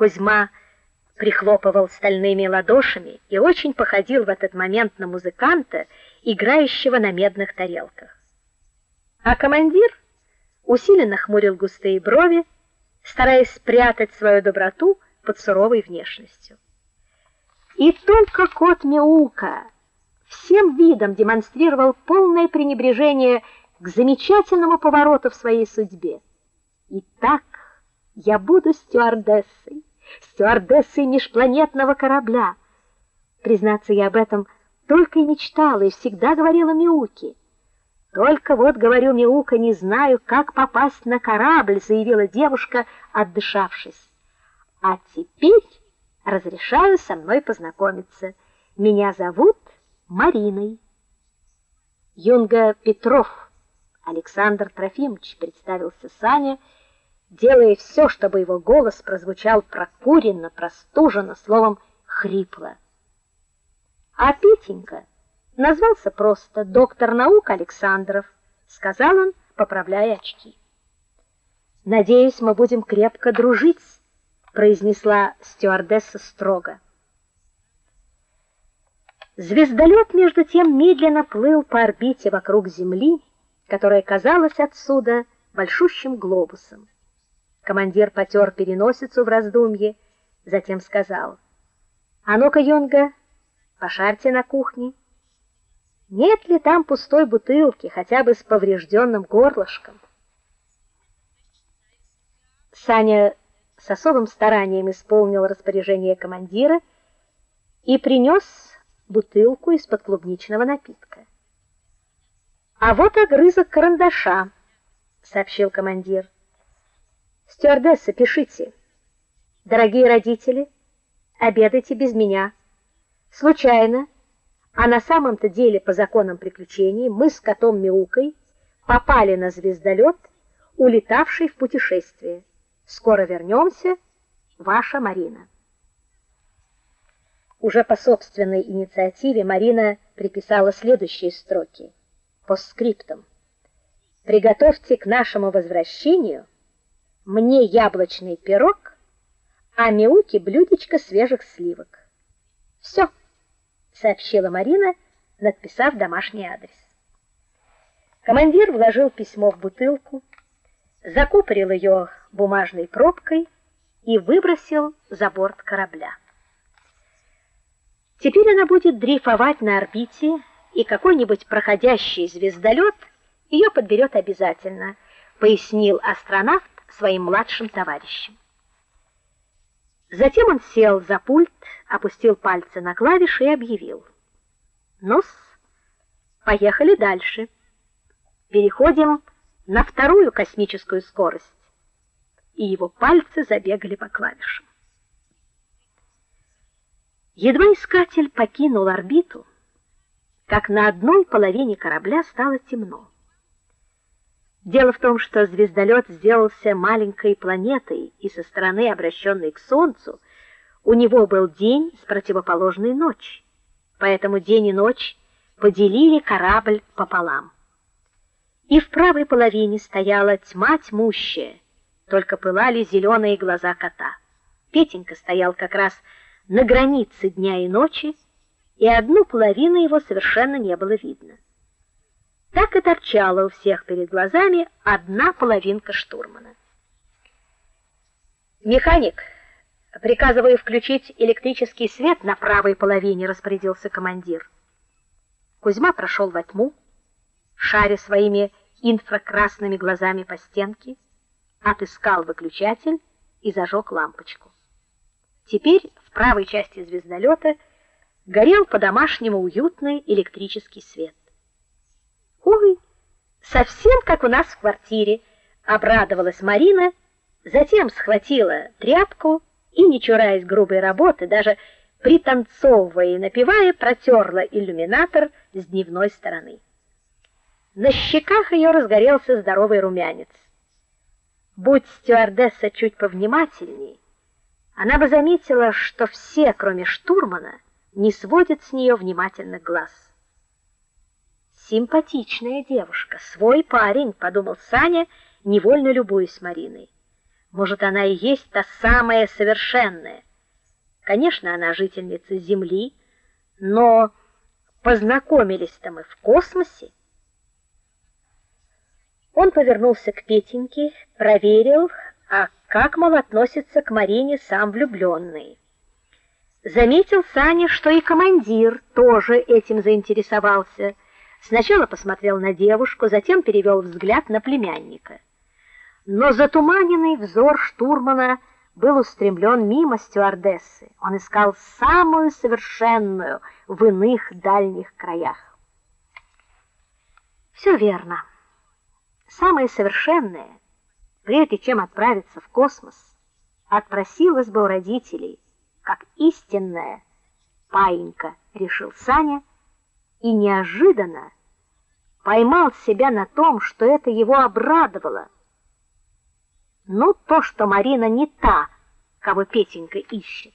Кузьма прихлопывал стальными ладошами и очень походил в этот момент на музыканта, играющего на медных тарелках. А командир усиленно хмурил густые брови, стараясь спрятать свою доброту под суровой внешностью. И только кот Мяука всем видом демонстрировал полное пренебрежение к замечательному повороту в своей судьбе. Итак, я буду стюардессой, стюардессой межпланетного корабля. Признаться, я об этом только и мечтала и всегда говорила Миуке. Только вот, говорю Миука, не знаю, как попасть на корабль, заявила девушка, отдышавшись. А теперь разрешаю со мной познакомиться. Меня зовут Мариной. Юнга Петров Александр Трофимович представился Саня, делая все, чтобы его голос прозвучал прокуренно, простуженно, словом, хрипло. А Петенька назвался просто доктор наук Александров, сказал он, поправляя очки. Надеюсь, мы будем крепко дружить, произнесла стюардесса строго. Звездолет между тем медленно плыл по орбите вокруг Земли, которая казалась отсюда большущим глобусом. Командир потер переносицу в раздумье, затем сказал: "А ну-ка, Юнга, пошарьте на кухне. Нет ли там пустой бутылки, хотя бы с поврежденным горлышком?" Саня с особым старанием исполнил распоряжение командира и принес бутылку из-под клубничного напитка. А вот огрызок карандаша, сообщил командир. Стюардесса, пишите. Дорогие родители, обедайте без меня. Случайно, а на самом-то деле по законам приключений мы с котом Мяукой попали на звездолет, улетавший в путешествие. Скоро вернемся, ваша Марина. Уже по собственной инициативе Марина приписала следующие строки постскриптум. Приготовьте к нашему возвращению мне яблочный пирог, а Миуке блюдечко свежих сливок. Все, сообщила Марина, надписав домашний адрес. Командир вложил письмо в бутылку, закупорил ее бумажной пробкой и выбросил за борт корабля. Теперь она будет дрейфовать на орбите и какой-нибудь проходящий звездолет ее подберет обязательно, пояснил астронавт своим младшим товарищам. Затем он сел за пульт, опустил пальцы на клавиши и объявил: "Ну, поехали дальше. Переходим на вторую космическую скорость". И его пальцы забегали по клавишам. Едва искатель покинул орбиту, как на одной половине корабля стало темно. Дело в том, что звездолет сделался маленькой планетой, и со стороны, обращенной к солнцу, у него был день с противоположной ночью. Поэтому день и ночь поделили корабль пополам. И в правой половине стояла тьма тьмущая, только пылали зеленые глаза кота. Петенька стоял как раз на границе дня и ночи, и одну половину его совершенно не было видно. Так и торчала у всех перед глазами одна половинка штурмана. Механик, приказываю включить электрический свет на правой половине, распорядился командир. Кузьма прошел во тьму, шаря своими инфракрасными глазами по стенке, отыскал выключатель и зажег лампочку. Теперь в правой части звездолета горел по-домашнему уютный электрический свет. Ой, совсем как у нас в квартире, обрадовалась Марина, затем схватила тряпку и, не чураясь грубой работы, даже пританцовывая и напевая, протерла иллюминатор с дневной стороны. На щеках ее разгорелся здоровый румянец. Будь стюардесса чуть повнимательней, она бы заметила, что все, кроме штурмана, не сводит с нее внимательных глаз. Симпатичная девушка, свой парень, подумал Саня, невольно любуясь Мариной. Может, она и есть та самая совершенная. Конечно, она жительница Земли, но познакомились-то мы в космосе. Он повернулся к Петеньке, проверил, а как мол относится к Марине сам влюбленный. Заметил Саня, что и командир тоже этим заинтересовался. Сначала посмотрел на девушку, затем перевел взгляд на племянника. Но затуманенный взор штурмана был устремлен мимо стюардессы. Он искал самую совершенную в иных дальних краях. Все верно. Самое совершенное, прежде чем отправиться в космос, отпросилась бы у родителей, как истинная паинька, решил Саня и неожиданно поймал себя на том, что это его обрадовало. Ну, то, что Марина не та, кого Петенька ищет.